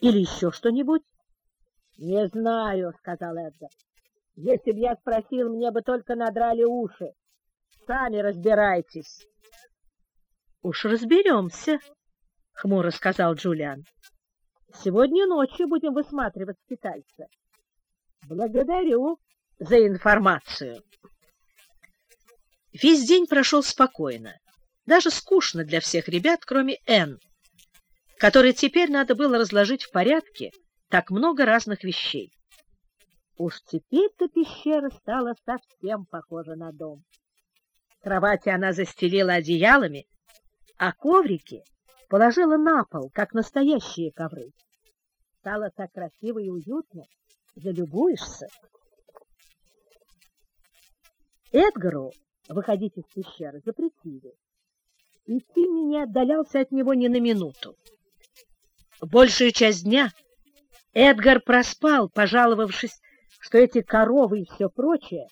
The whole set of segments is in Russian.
Или еще что-нибудь? — Не знаю, — сказал Эдгар. — Если бы я спросил, мне бы только надрали уши. Сами разбирайтесь. — Уж разберемся, — хмуро сказал Джулиан. — Сегодня ночью будем высматривать скитальца. — Благодарю за информацию. Весь день прошел спокойно, даже скучно для всех ребят, кроме Энн, которой теперь надо было разложить в порядке так много разных вещей. Уж теперь-то пещера стала совсем похожа на дом. Кровати она застелила одеялами, а коврики положила на пол, как настоящие ковры. Стало так красиво и уютно, залюбуешься. Эдгару выходить из пещеры запретили. И Тимми не отдалялся от него ни на минуту. Большую часть дня Эдгар проспал, пожаловавшись, что эти коровы и все прочее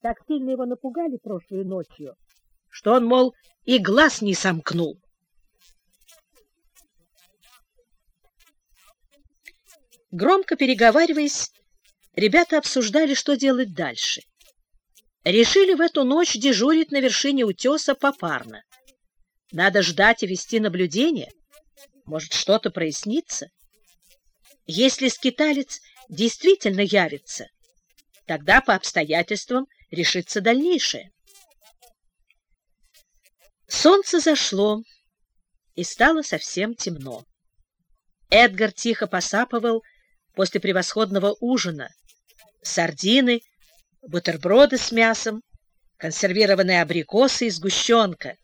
так сильно его напугали прошлой ночью, что он, мол, и глаз не сомкнул. Громко переговариваясь, ребята обсуждали, что делать дальше. Решили в эту ночь дежурить на вершине утеса попарно. Надо ждать и вести наблюдение. Может, что-то прояснится. Если скиталец действительно явится, тогда по обстоятельствам решится дальнейшее. Солнце зашло, и стало совсем темно. Эдгар тихо посапывал после превосходного ужина. Сардины бутерброды с мясом, консервированные абрикосы и сгущенка.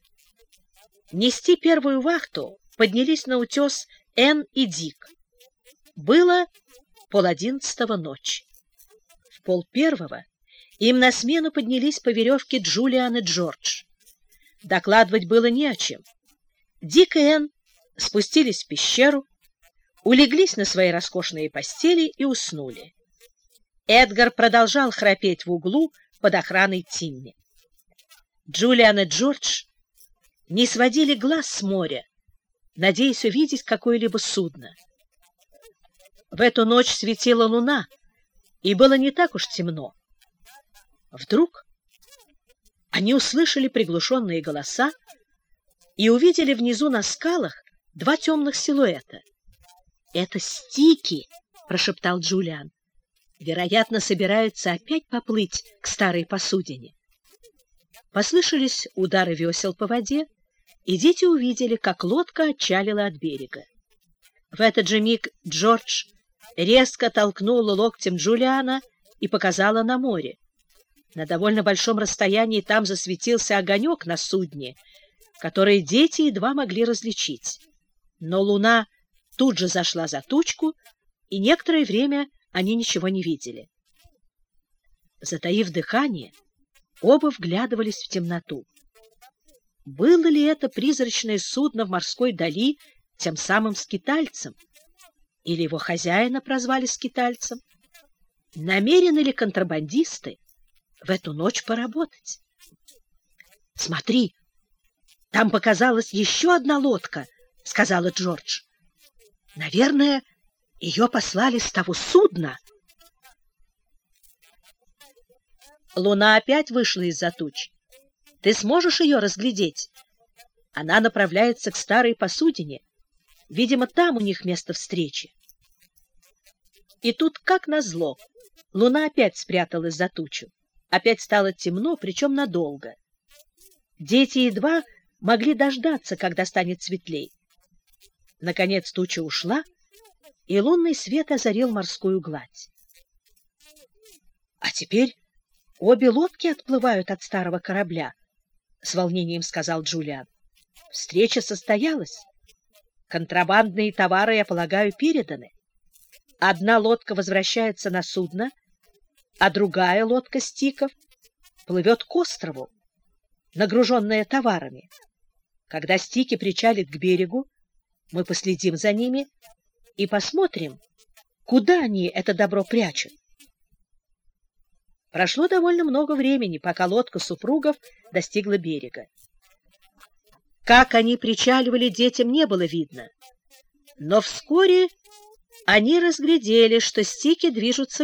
Нести первую вахту поднялись на утес Энн и Дик. Было пол одиннадцатого ночи. В пол первого им на смену поднялись по веревке Джулиан и Джордж. Докладывать было не о чем. Дик и Энн спустились в пещеру, улеглись на свои роскошные постели и уснули. Эдгар продолжал храпеть в углу под охраной Тимми. Джулиан и Джордж не сводили глаз с моря, надеясь увидеть какое-либо судно. В эту ночь светила луна, и было не так уж темно. Вдруг они услышали приглушенные голоса и увидели внизу на скалах два темных силуэта. — Это стики! — прошептал Джулиан вероятно, собираются опять поплыть к старой посудине. Послышались удары весел по воде, и дети увидели, как лодка отчалила от берега. В этот же миг Джордж резко толкнула локтем Джулиана и показала на море. На довольно большом расстоянии там засветился огонек на судне, который дети едва могли различить. Но луна тут же зашла за тучку, и некоторое время они ничего не видели. Затаив дыхание, оба вглядывались в темноту. Было ли это призрачное судно в морской дали тем самым скитальцем? Или его хозяина прозвали скитальцем? Намерены ли контрабандисты в эту ночь поработать? — Смотри, там показалась еще одна лодка, — сказала Джордж. — Наверное, ее послали с того судна. Луна опять вышла из-за туч. Ты сможешь ее разглядеть? Она направляется к старой посудине. Видимо, там у них место встречи. И тут, как назло, луна опять спряталась за тучу. Опять стало темно, причем надолго. Дети едва могли дождаться, когда станет светлей. Наконец туча ушла, и лунный свет озарил морскую гладь. — А теперь обе лодки отплывают от старого корабля, — с волнением сказал Джулиан. — Встреча состоялась. Контрабандные товары, я полагаю, переданы. Одна лодка возвращается на судно, а другая лодка стиков плывет к острову, нагруженная товарами. Когда стики причалят к берегу, мы последим за ними и посмотрим, куда они это добро прячут. Прошло довольно много времени, пока лодка супругов достигла берега. Как они причаливали, детям не было видно. Но вскоре они разглядели, что стики движутся